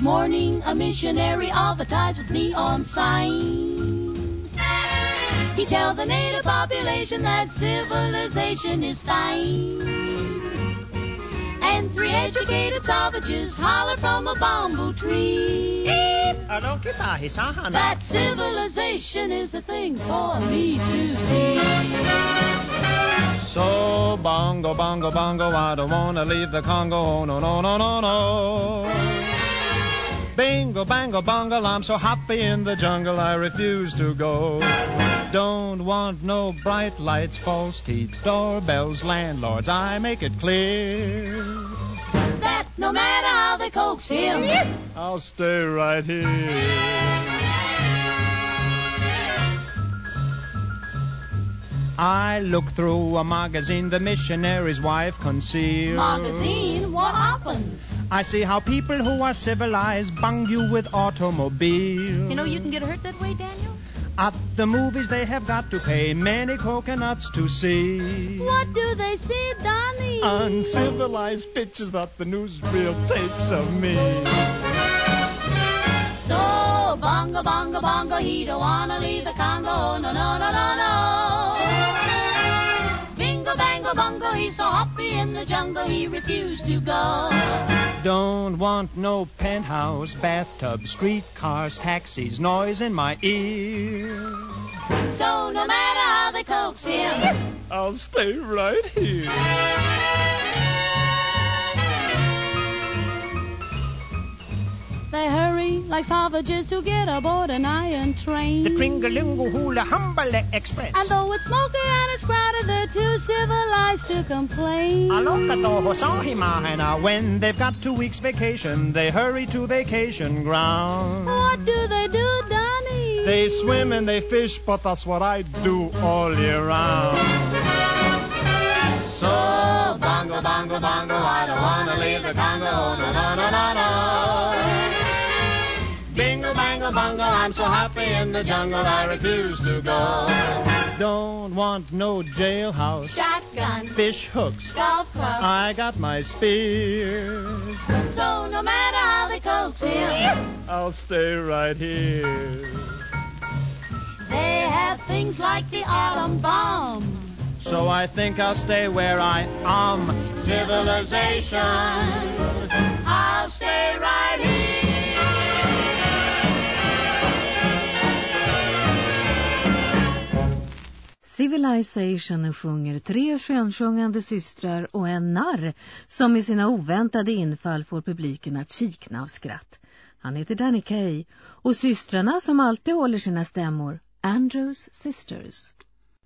morning a missionary advertised with neon sign. He tells the native population that civilization is fine. And three educated savages holler from a bamboo tree. That civilization is a thing for me to see. So bongo, bongo, bongo, I don't wanna leave the Congo. Oh, no, no, no, no, no. Bingo, bango, bongo, I'm so happy in the jungle, I refuse to go. Don't want no bright lights, false teeth, doorbells, landlords, I make it clear. That no matter how they coax him, I'll stay right here. I look through a magazine the missionary's wife concealed. magazine, what? I see how people who are civilized bung you with automobiles. You know you can get hurt that way, Daniel? At the movies they have got to pay many coconuts to see. What do they see, Donnie? Uncivilized pictures that the newsreel takes of me. So bongo, bongo, bongo, he don't wanna leave the Congo. No, no, no, no, no. The jungle he refused to go. Don't want no penthouse, bathtub, streetcars, taxis, noise in my ear. So no matter how they coax him, I'll stay right here. they hurry like savages to get aboard an iron train. The Tringalingo Hula Humbale Express. And though it's smoky and it's crowded, they're too civilized to complain. Aloka toho sahimahena. When they've got two weeks vacation, they hurry to vacation ground. What do they do, Donnie? They swim and they fish, but that's what I do all year round. So bongo, bongo, bongo, I don't wanna leave the Congo. No, no, no, no, no. Bango, bongo, I'm so happy in the jungle I refuse to go. Don't want no jailhouse, Shotgun, fish hooks. golf club. I got my spears. So no matter how they coax him, I'll stay right here. they have things like the atom bomb. So I think I'll stay where I am. Civilization, Civilization sjunger tre skönsjungande systrar och en narr som med sina oväntade infall får publiken att kikna av skratt. Han heter Danny Kaye och systrarna som alltid håller sina stämmor, Andrews Sisters.